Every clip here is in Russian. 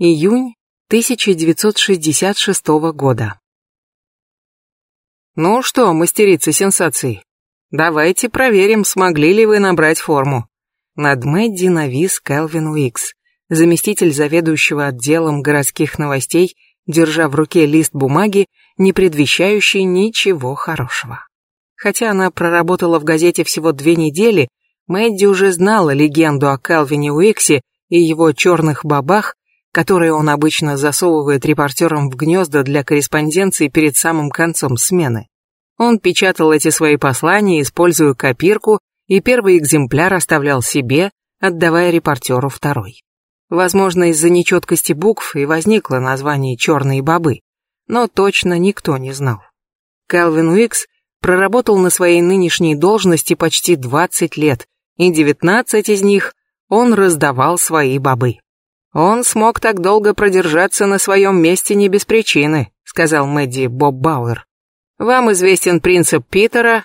Июнь 1966 года. Ну что, мастерица сенсаций, давайте проверим, смогли ли вы набрать форму. Над Мэдди навис Келвин Уикс, заместитель заведующего отделом городских новостей, держа в руке лист бумаги, не предвещающий ничего хорошего. Хотя она проработала в газете всего две недели, Мэдди уже знала легенду о Келвине Уиксе и его черных бабах, которые он обычно засовывает репортерам в гнезда для корреспонденции перед самым концом смены. Он печатал эти свои послания, используя копирку, и первый экземпляр оставлял себе, отдавая репортеру второй. Возможно, из-за нечеткости букв и возникло название «Черные бобы», но точно никто не знал. Калвин Уикс проработал на своей нынешней должности почти 20 лет, и 19 из них он раздавал свои бобы. «Он смог так долго продержаться на своем месте не без причины», сказал Мэдди Боб Бауэр. «Вам известен принцип Питера?»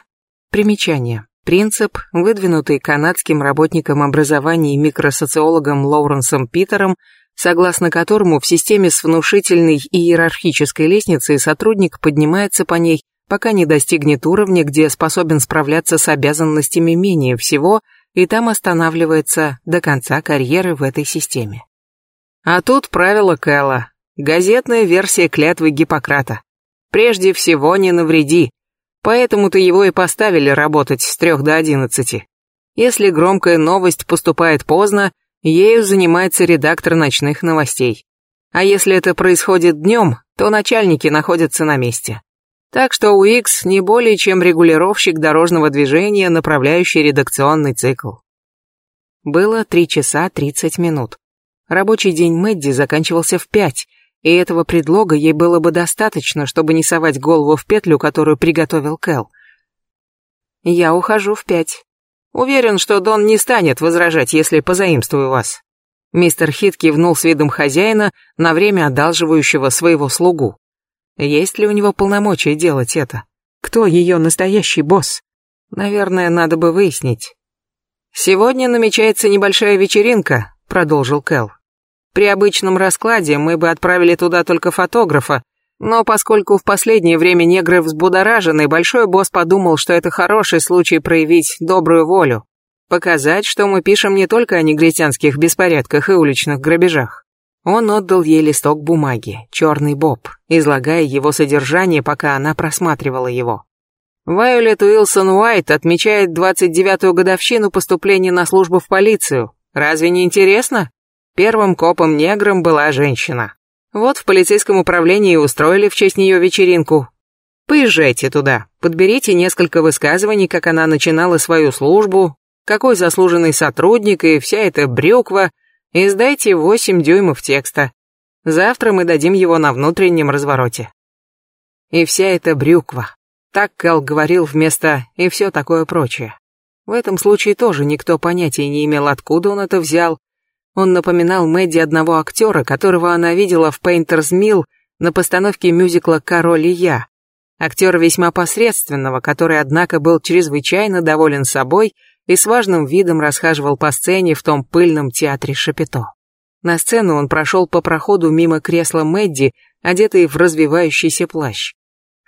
Примечание. Принцип, выдвинутый канадским работником образования и микросоциологом Лоуренсом Питером, согласно которому в системе с внушительной иерархической лестницей сотрудник поднимается по ней, пока не достигнет уровня, где способен справляться с обязанностями менее всего, и там останавливается до конца карьеры в этой системе. А тут правило Кэлла. Газетная версия клятвы Гиппократа. Прежде всего не навреди. Поэтому-то его и поставили работать с трех до одиннадцати. Если громкая новость поступает поздно, ею занимается редактор ночных новостей. А если это происходит днем, то начальники находятся на месте. Так что Уикс не более чем регулировщик дорожного движения, направляющий редакционный цикл. Было три часа тридцать минут. Рабочий день Мэдди заканчивался в пять, и этого предлога ей было бы достаточно, чтобы не совать голову в петлю, которую приготовил Кэл. «Я ухожу в пять. Уверен, что Дон не станет возражать, если позаимствую вас». Мистер Хит кивнул с видом хозяина, на время одалживающего своего слугу. Есть ли у него полномочия делать это? Кто ее настоящий босс? Наверное, надо бы выяснить. «Сегодня намечается небольшая вечеринка», — продолжил Кэл. При обычном раскладе мы бы отправили туда только фотографа, но поскольку в последнее время негры взбудоражены, большой босс подумал, что это хороший случай проявить добрую волю. Показать, что мы пишем не только о негритянских беспорядках и уличных грабежах. Он отдал ей листок бумаги, черный боб, излагая его содержание, пока она просматривала его. Вайолет Уилсон Уайт отмечает 29-ю годовщину поступления на службу в полицию. Разве не интересно? Первым копом-негром была женщина. Вот в полицейском управлении устроили в честь нее вечеринку. Поезжайте туда, подберите несколько высказываний, как она начинала свою службу, какой заслуженный сотрудник и вся эта брюква, и сдайте 8 дюймов текста. Завтра мы дадим его на внутреннем развороте. И вся эта брюква. Так Кэл говорил вместо «и все такое прочее». В этом случае тоже никто понятия не имел, откуда он это взял, он напоминал Мэдди одного актера, которого она видела в Пейнтерс Милл на постановке мюзикла «Король и я». Актера весьма посредственного, который, однако, был чрезвычайно доволен собой и с важным видом расхаживал по сцене в том пыльном театре Шапито. На сцену он прошел по проходу мимо кресла Мэдди, одетый в развивающийся плащ.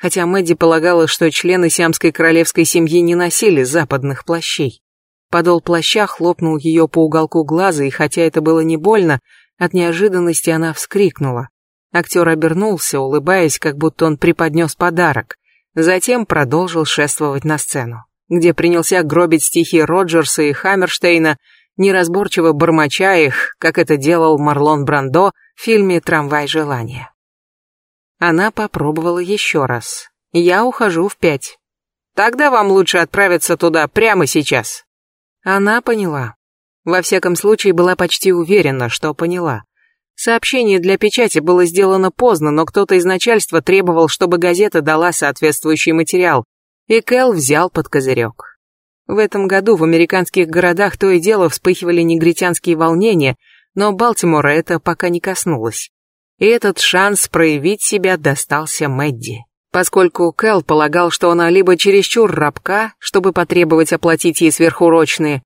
Хотя Мэдди полагала, что члены сиамской королевской семьи не носили западных плащей. Подол плаща хлопнул ее по уголку глаза, и хотя это было не больно, от неожиданности она вскрикнула. Актер обернулся, улыбаясь, как будто он преподнес подарок. Затем продолжил шествовать на сцену, где принялся гробить стихи Роджерса и Хаммерштейна, неразборчиво бормоча их, как это делал Марлон Брандо в фильме «Трамвай желания». Она попробовала еще раз. «Я ухожу в пять». «Тогда вам лучше отправиться туда прямо сейчас», она поняла. Во всяком случае, была почти уверена, что поняла. Сообщение для печати было сделано поздно, но кто-то из начальства требовал, чтобы газета дала соответствующий материал, и Кэл взял под козырек. В этом году в американских городах то и дело вспыхивали негритянские волнения, но Балтимора это пока не коснулось. И этот шанс проявить себя достался Мэдди поскольку Кэл полагал, что она либо чересчур рабка, чтобы потребовать оплатить ей сверхурочные,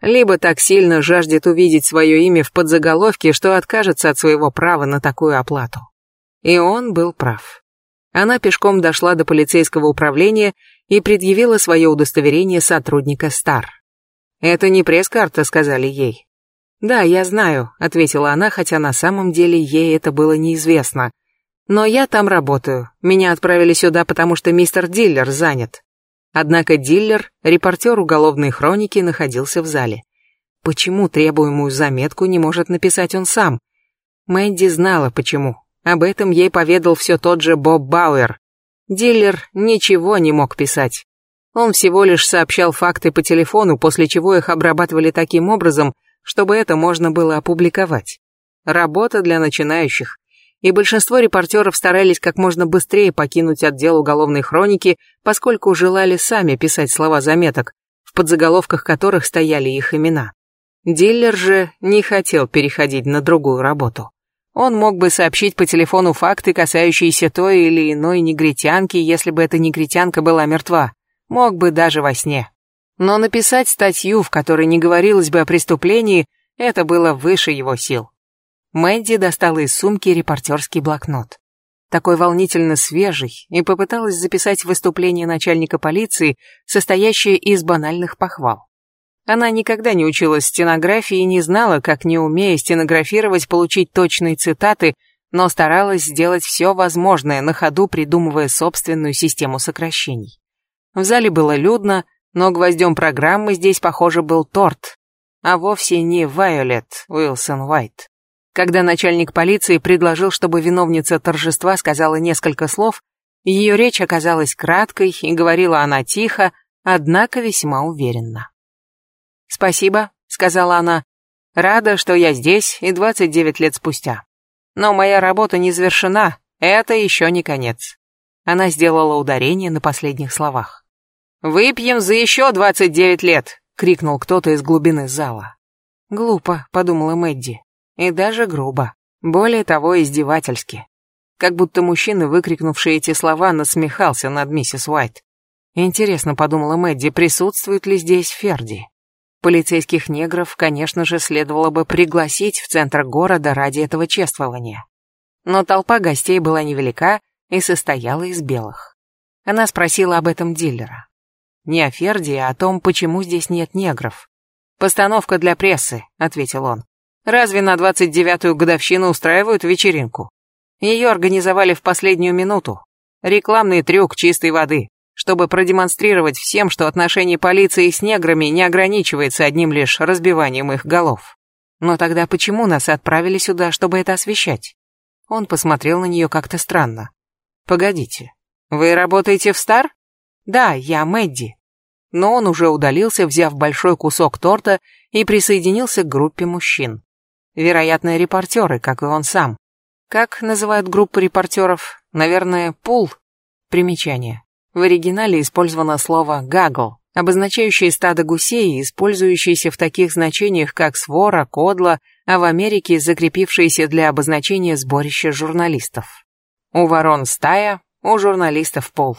либо так сильно жаждет увидеть свое имя в подзаголовке, что откажется от своего права на такую оплату. И он был прав. Она пешком дошла до полицейского управления и предъявила свое удостоверение сотрудника Стар. «Это не пресс-карта», — сказали ей. «Да, я знаю», — ответила она, хотя на самом деле ей это было неизвестно. «Но я там работаю. Меня отправили сюда, потому что мистер Диллер занят». Однако Диллер, репортер уголовной хроники, находился в зале. Почему требуемую заметку не может написать он сам? Мэдди знала, почему. Об этом ей поведал все тот же Боб Бауэр. Диллер ничего не мог писать. Он всего лишь сообщал факты по телефону, после чего их обрабатывали таким образом, чтобы это можно было опубликовать. Работа для начинающих и большинство репортеров старались как можно быстрее покинуть отдел уголовной хроники, поскольку желали сами писать слова заметок, в подзаголовках которых стояли их имена. Диллер же не хотел переходить на другую работу. Он мог бы сообщить по телефону факты, касающиеся той или иной негритянки, если бы эта негритянка была мертва. Мог бы даже во сне. Но написать статью, в которой не говорилось бы о преступлении, это было выше его сил. Мэдди достала из сумки репортерский блокнот. Такой волнительно свежий, и попыталась записать выступление начальника полиции, состоящее из банальных похвал. Она никогда не училась стенографии и не знала, как, не умея стенографировать, получить точные цитаты, но старалась сделать все возможное, на ходу придумывая собственную систему сокращений. В зале было людно, но гвоздем программы здесь, похоже, был торт, а вовсе не Вайолет Уилсон Уайт. Когда начальник полиции предложил, чтобы виновница торжества сказала несколько слов, ее речь оказалась краткой и говорила она тихо, однако весьма уверенно. «Спасибо», — сказала она. «Рада, что я здесь и 29 лет спустя. Но моя работа не завершена, это еще не конец». Она сделала ударение на последних словах. «Выпьем за еще 29 лет!» — крикнул кто-то из глубины зала. «Глупо», — подумала Мэдди. И даже грубо. Более того, издевательски. Как будто мужчина, выкрикнувший эти слова, насмехался над миссис Уайт. Интересно, подумала Мэдди, присутствует ли здесь Ферди? Полицейских негров, конечно же, следовало бы пригласить в центр города ради этого чествования. Но толпа гостей была невелика и состояла из белых. Она спросила об этом дилера. Не о Ферди, а о том, почему здесь нет негров. «Постановка для прессы», — ответил он. Разве на 29-ю годовщину устраивают вечеринку? Ее организовали в последнюю минуту. Рекламный трюк чистой воды, чтобы продемонстрировать всем, что отношение полиции с неграми не ограничивается одним лишь разбиванием их голов. Но тогда почему нас отправили сюда, чтобы это освещать? Он посмотрел на нее как-то странно. Погодите, вы работаете в Стар? Да, я Мэдди. Но он уже удалился, взяв большой кусок торта и присоединился к группе мужчин. Вероятно, репортеры, как и он сам. Как называют группу репортеров? Наверное, пул. Примечание. В оригинале использовано слово «гагл», обозначающее стадо гусей, использующееся в таких значениях, как свора, кодла, а в Америке закрепившееся для обозначения сборища журналистов. У ворон стая, у журналистов пол.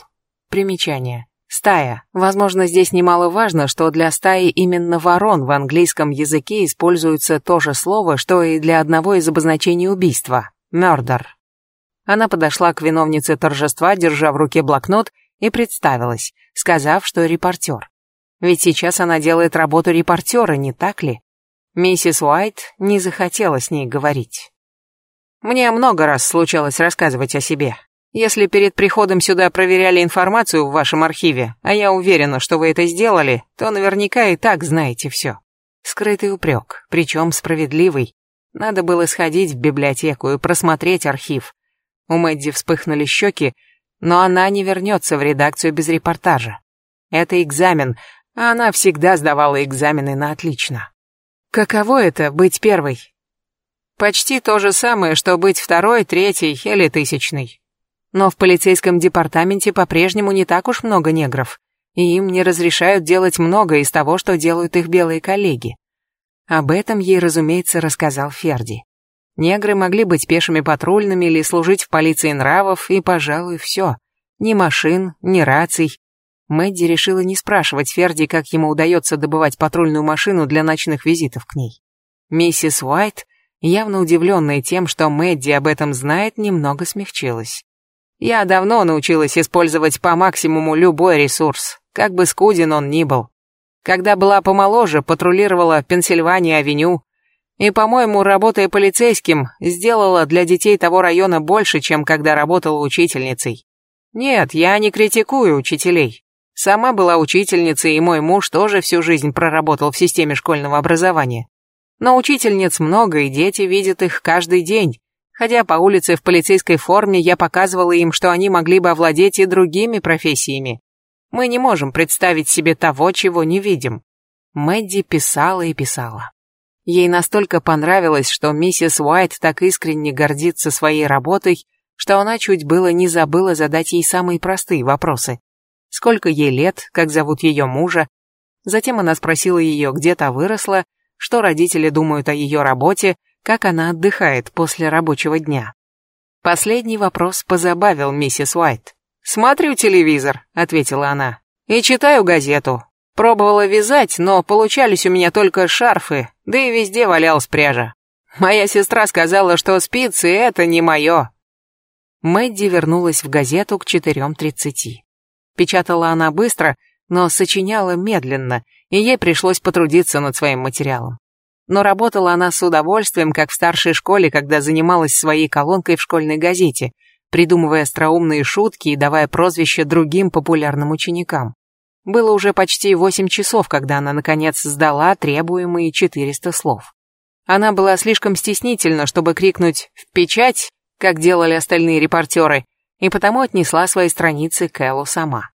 Примечание. Стая. Возможно, здесь немаловажно, что для стаи именно ворон в английском языке используется то же слово, что и для одного из обозначений убийства – murder. Она подошла к виновнице торжества, держа в руке блокнот, и представилась, сказав, что репортер. Ведь сейчас она делает работу репортера, не так ли? Миссис Уайт не захотела с ней говорить. Мне много раз случалось рассказывать о себе. Если перед приходом сюда проверяли информацию в вашем архиве, а я уверена, что вы это сделали, то наверняка и так знаете все. Скрытый упрек, причем справедливый. Надо было сходить в библиотеку и просмотреть архив. У Мэдди вспыхнули щеки, но она не вернется в редакцию без репортажа. Это экзамен, а она всегда сдавала экзамены на отлично. Каково это быть первой? Почти то же самое, что быть второй, третьей или тысячной. Но в полицейском департаменте по-прежнему не так уж много негров, и им не разрешают делать много из того, что делают их белые коллеги. Об этом ей, разумеется, рассказал Ферди. Негры могли быть пешими патрульными или служить в полиции нравов, и, пожалуй, все. Ни машин, ни раций. Мэдди решила не спрашивать Ферди, как ему удается добывать патрульную машину для ночных визитов к ней. Миссис Уайт, явно удивленная тем, что Мэдди об этом знает, немного смягчилась. «Я давно научилась использовать по максимуму любой ресурс, как бы скуден он ни был. Когда была помоложе, патрулировала Пенсильвания-авеню, и, по-моему, работая полицейским, сделала для детей того района больше, чем когда работала учительницей. Нет, я не критикую учителей. Сама была учительницей, и мой муж тоже всю жизнь проработал в системе школьного образования. Но учительниц много, и дети видят их каждый день. Ходя по улице в полицейской форме, я показывала им, что они могли бы овладеть и другими профессиями. Мы не можем представить себе того, чего не видим. Мэдди писала и писала. Ей настолько понравилось, что миссис Уайт так искренне гордится своей работой, что она чуть было не забыла задать ей самые простые вопросы сколько ей лет, как зовут ее мужа. Затем она спросила ее, где та выросла, что родители думают о ее работе, как она отдыхает после рабочего дня. Последний вопрос позабавил миссис Уайт. «Смотрю телевизор», — ответила она, — «и читаю газету. Пробовала вязать, но получались у меня только шарфы, да и везде валялась пряжа. Моя сестра сказала, что спицы — это не мое». Мэдди вернулась в газету к 4.30. Печатала она быстро, но сочиняла медленно, и ей пришлось потрудиться над своим материалом. Но работала она с удовольствием, как в старшей школе, когда занималась своей колонкой в школьной газете, придумывая остроумные шутки и давая прозвища другим популярным ученикам. Было уже почти восемь часов, когда она, наконец, сдала требуемые 400 слов. Она была слишком стеснительна, чтобы крикнуть «в печать», как делали остальные репортеры, и потому отнесла свои страницы Кэллу сама.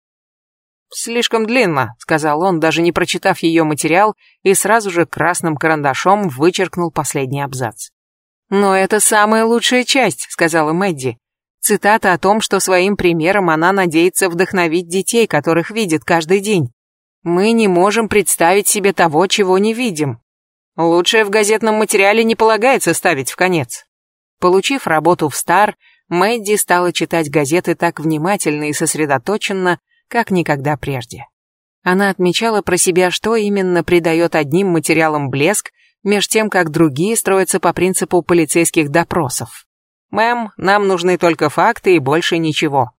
«Слишком длинно», — сказал он, даже не прочитав ее материал, и сразу же красным карандашом вычеркнул последний абзац. «Но это самая лучшая часть», — сказала Мэдди. Цитата о том, что своим примером она надеется вдохновить детей, которых видит каждый день. «Мы не можем представить себе того, чего не видим». Лучшее в газетном материале не полагается ставить в конец. Получив работу в Стар, Мэдди стала читать газеты так внимательно и сосредоточенно, как никогда прежде. Она отмечала про себя, что именно придает одним материалам блеск, меж тем, как другие строятся по принципу полицейских допросов. «Мэм, нам нужны только факты и больше ничего».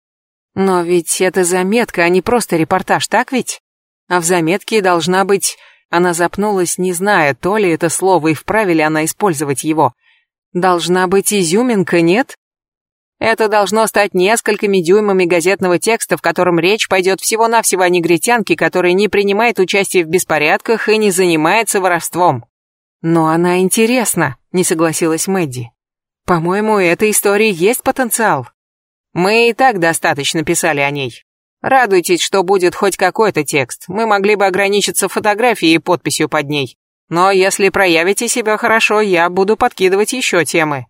Но ведь это заметка, а не просто репортаж, так ведь? А в заметке должна быть... Она запнулась, не зная, то ли это слово и вправе ли она использовать его. Должна быть изюминка, нет? Это должно стать несколькими дюймами газетного текста, в котором речь пойдет всего-навсего о негритянке, которая не принимает участие в беспорядках и не занимается воровством. Но она интересна, не согласилась Мэдди. По-моему, у этой истории есть потенциал. Мы и так достаточно писали о ней. Радуйтесь, что будет хоть какой-то текст. Мы могли бы ограничиться фотографией и подписью под ней. Но если проявите себя хорошо, я буду подкидывать еще темы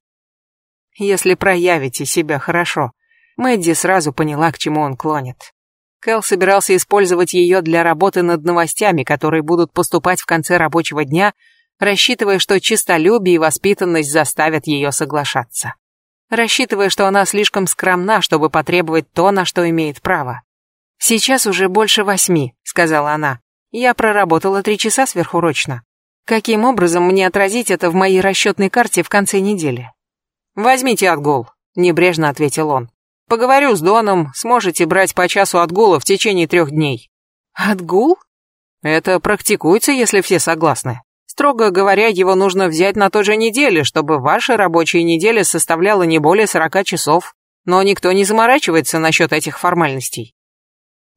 если проявите себя хорошо. Мэдди сразу поняла, к чему он клонит. Кэл собирался использовать ее для работы над новостями, которые будут поступать в конце рабочего дня, рассчитывая, что честолюбие и воспитанность заставят ее соглашаться. Рассчитывая, что она слишком скромна, чтобы потребовать то, на что имеет право. «Сейчас уже больше восьми», — сказала она. «Я проработала три часа сверхурочно. Каким образом мне отразить это в моей расчетной карте в конце недели?» «Возьмите отгул», — небрежно ответил он. «Поговорю с Доном, сможете брать по часу отгула в течение трех дней». «Отгул?» «Это практикуется, если все согласны. Строго говоря, его нужно взять на той же неделе, чтобы ваша рабочая неделя составляла не более сорока часов. Но никто не заморачивается насчет этих формальностей».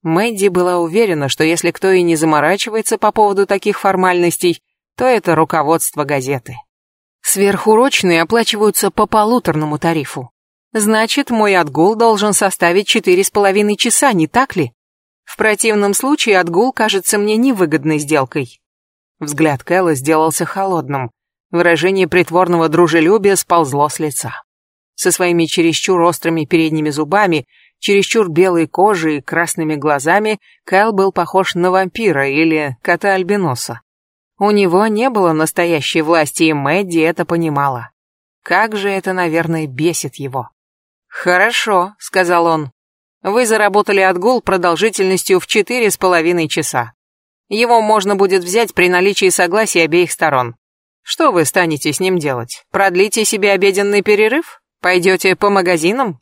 Мэдди была уверена, что если кто и не заморачивается по поводу таких формальностей, то это руководство газеты. Сверхурочные оплачиваются по полуторному тарифу. Значит, мой отгул должен составить четыре с половиной часа, не так ли? В противном случае отгул кажется мне невыгодной сделкой. Взгляд Кэлла сделался холодным. Выражение притворного дружелюбия сползло с лица. Со своими чересчур острыми передними зубами, чересчур белой кожей и красными глазами Кэл был похож на вампира или кота-альбиноса. У него не было настоящей власти, и Мэдди это понимала. Как же это, наверное, бесит его. «Хорошо», — сказал он. Вы заработали отгул продолжительностью в четыре с половиной часа. Его можно будет взять при наличии согласия обеих сторон. Что вы станете с ним делать? Продлите себе обеденный перерыв? Пойдете по магазинам?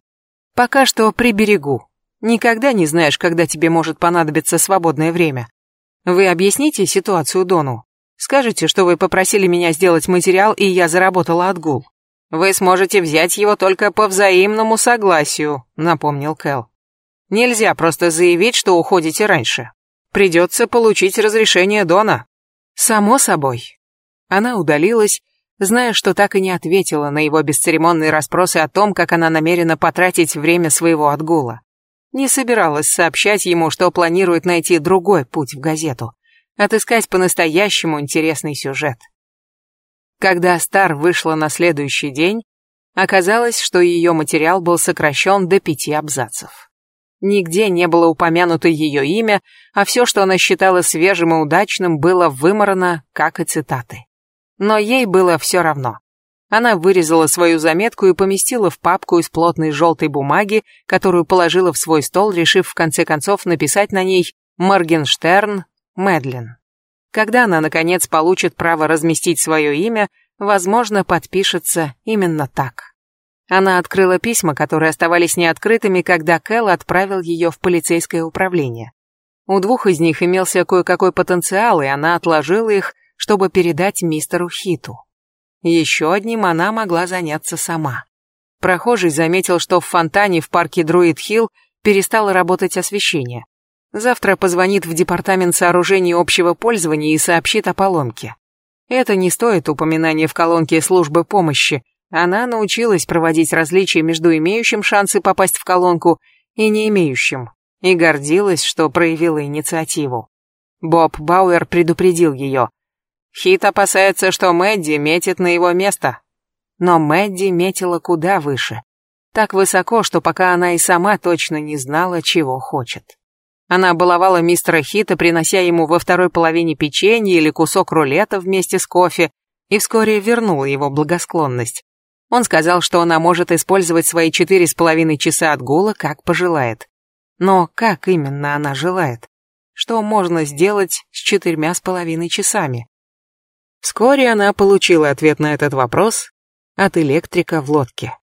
Пока что приберегу. Никогда не знаешь, когда тебе может понадобиться свободное время. Вы объясните ситуацию Дону. Скажите, что вы попросили меня сделать материал, и я заработала отгул. Вы сможете взять его только по взаимному согласию, напомнил Кэл. Нельзя просто заявить, что уходите раньше. Придется получить разрешение Дона. Само собой. Она удалилась, зная, что так и не ответила на его бесцеремонные расспросы о том, как она намерена потратить время своего отгула. Не собиралась сообщать ему, что планирует найти другой путь в газету, отыскать по-настоящему интересный сюжет. Когда Стар вышла на следующий день, оказалось, что ее материал был сокращен до пяти абзацев. Нигде не было упомянуто ее имя, а все, что она считала свежим и удачным, было выморано, как и цитаты. Но ей было все равно. Она вырезала свою заметку и поместила в папку из плотной желтой бумаги, которую положила в свой стол, решив в конце концов написать на ней «Моргенштерн Мэдлин». Когда она, наконец, получит право разместить свое имя, возможно, подпишется именно так. Она открыла письма, которые оставались неоткрытыми, когда Кэл отправил ее в полицейское управление. У двух из них имелся кое-какой потенциал, и она отложила их, чтобы передать мистеру Хиту. Еще одним она могла заняться сама. Прохожий заметил, что в фонтане в парке Друид-Хилл перестало работать освещение. Завтра позвонит в департамент сооружений общего пользования и сообщит о поломке. Это не стоит упоминания в колонке службы помощи, она научилась проводить различия между имеющим шансы попасть в колонку и не имеющим, и гордилась, что проявила инициативу. Боб Бауэр предупредил ее. Хит опасается, что Мэдди метит на его место. Но Мэдди метила куда выше. Так высоко, что пока она и сама точно не знала, чего хочет. Она баловала мистера Хита, принося ему во второй половине печенье или кусок рулета вместе с кофе, и вскоре вернула его благосклонность. Он сказал, что она может использовать свои четыре с половиной часа отгула, как пожелает. Но как именно она желает? Что можно сделать с четырьмя с половиной часами? Вскоре она получила ответ на этот вопрос от электрика в лодке.